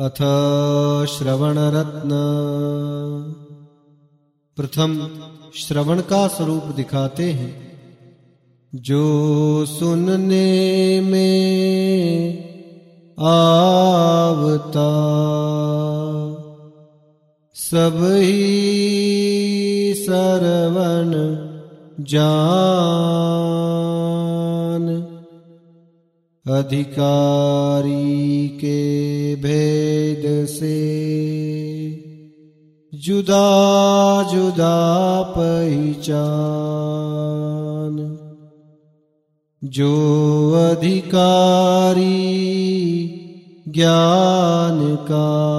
अथ श्रवणरत्न। प्रथम श्रवण का स्वरूप दिखाते हैं। जो सुनने में आवता, सब ही सरवण जान। अधिकारी के भेद से जुदा जुदा पहचान। जो अधिकारी ज्ञान का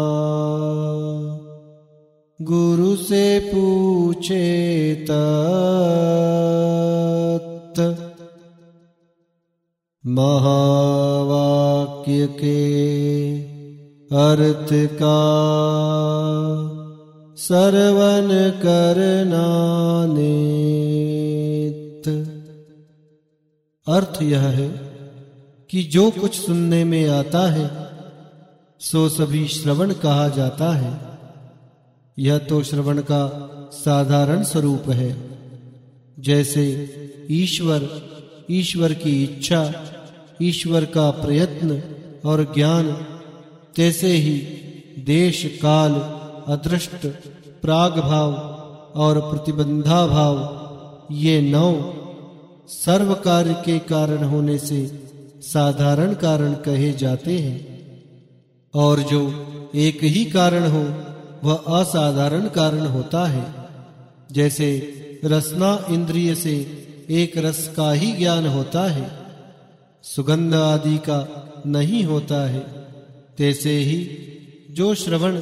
गुरु से पूछे तत् महावाक्य के अर्थ का सरवन करना नेत अर्थ यह है कि जो कुछ सुनने में आता है, सो सभी श्रवण कहा जाता है। यह तो श्रवण का साधारण स्वरूप है। जैसे ईश्वर ईश्वर की इच्छा, ईश्वर का प्रयत्न और ज्ञान, तैसे ही देश, काल, अदृष्ट प्राग भाव और प्रतिबंधा भाव ये नौ सर्व कार्य के कारण होने से साधारण कारण कहे जाते हैं। और जो एक ही कारण हो, वह असाधारण कारण होता है। जैसे रसना इंद्रिय से एक रस का ही ज्ञान होता है, सुगंध आदि का नहीं होता है। तैसे ही जो श्रवण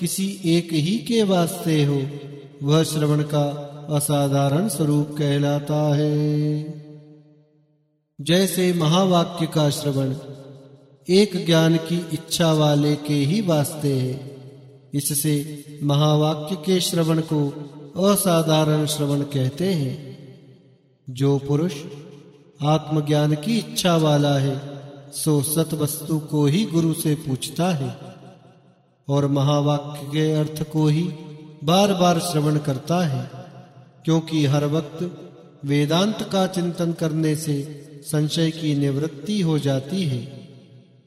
किसी एक ही के वास्ते हो, वह श्रवण का असाधारण स्वरूप कहलाता है। जैसे महावाक्य का श्रवण एक ज्ञान की इच्छा वाले के ही वास्ते है, इससे महावाक्य के श्रवण को असाधारण श्रवण कहते हैं। जो पुरुष आत्मज्ञान की इच्छा वाला है, सो सत वस्तु को ही गुरु से पूछता है। और महावाक्य के अर्थ को ही बार बार श्रवण करता है, क्योंकि हर वक्त वेदांत का चिंतन करने से संशय की निवृत्ति हो जाती है।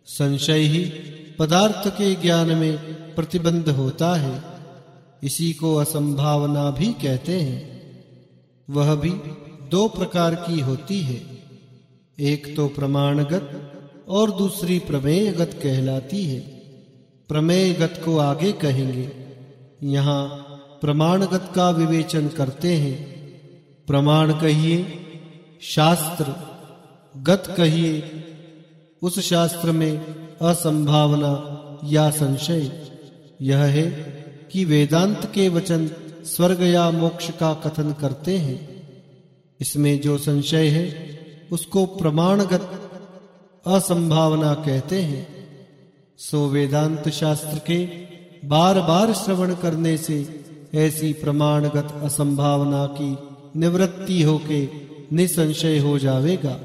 संशय ही पदार्थ के ज्ञान में प्रतिबंध होता है, इसी को असंभावना भी कहते हैं। वह भी दो प्रकार की होती है। एक तो प्रमाणगत और दूसरी प्रमेयगत कहलाती है। प्रमेयगत को आगे कहेंगे। यहाँ प्रमाणगत का विवेचन करते हैं। प्रमाण कहिए, शास्त्र, गत कहिए, उस शास्त्र में असंभावना या संशय। यह है कि वेदांत के वचन स्वर्ग या मोक्ष का कथन करते हैं। इसमें जो संशय है, उसको प्रमाणगत असंभावना कहते हैं। सो वेदांत शास्त्र के बार बार श्रवण करने से ऐसी प्रमाणगत असंभावना की निवृत्ति होके निसंशय हो जावेगा।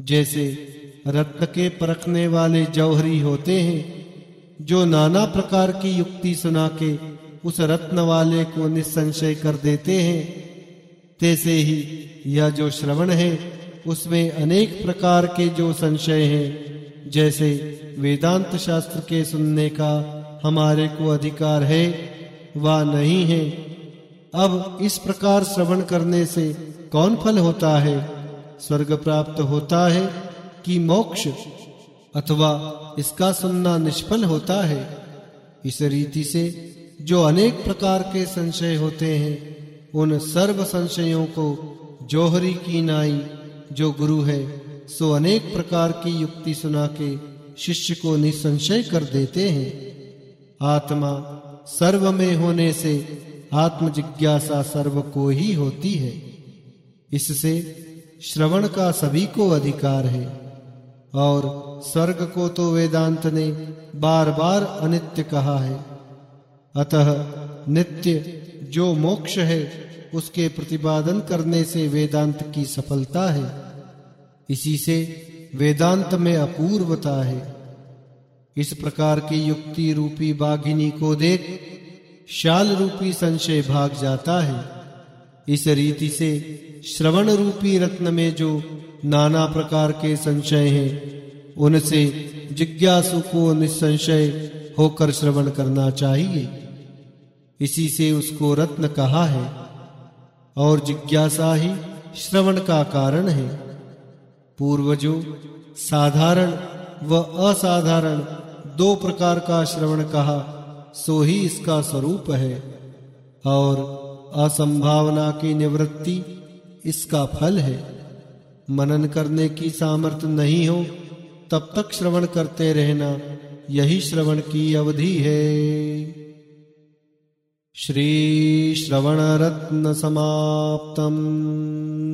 जैसे रत्न के परखने वाले जौहरी होते हैं, जो नाना प्रकार की युक्ति सुना के उस रत्न वाले को निसंशय कर देते हैं तैसे ही यह जो श्रवण है, उसमें अनेक प्रकार के जो संशय हैं, जैसे वेदांत शास्त्र के सुनने का हमारे को अधिकार है व नहीं है, अब इस प्रकार श्रवण करने से कौन फल होता है? स्वर्ग प्राप्त होता है कि मोक्ष? अथवा इसका सुनना निष्फल होता है? इस रीति से जो अनेक प्रकार के संशय होते हैं उन सर्व संशयों को जोहरी की नाई, जो गुरु है, सो अनेक प्रकार की युक्ति सुना के शिष्य को निसंशय कर देते हैं। आत्मा सर्व में होने से आत्म जिज्ञासा सर्व को ही होती है। इससे श्रवण का सभी को अधिकार है। और स्वर्ग को तो वेदांत ने बार बार अनित्य कहा है। अतः नित्य जो मोक्ष है, उसके प्रतिपादन करने से वेदांत की सफलता है। इसी से वेदांत में अपूर्वता है। इस प्रकार की युक्ति रूपी बाघिनी को देख शाल रूपी संशय भाग जाता है। इस रीति से श्रवण रूपी रत्न में जो नाना प्रकार के संशय हैं, उनसे जिज्ञासु को निसंशय होकर श्रवण करना चाहिए। इसी से उसको रत्न कहा है, और जिज्ञासा ही श्रवण का कारण है। पूर्वजों, साधारण व असाधारण दो प्रकार का श्रवण कहा, सो ही इसका स्वरूप है, और असंभावना की निवृत्ति इसका फल है। मनन करने की सामर्थ्य नहीं हो, तब तक श्रवण करते रहना, यही श्रवण की अवधि है। श्रीश्रवणरत्नसमाप्तम्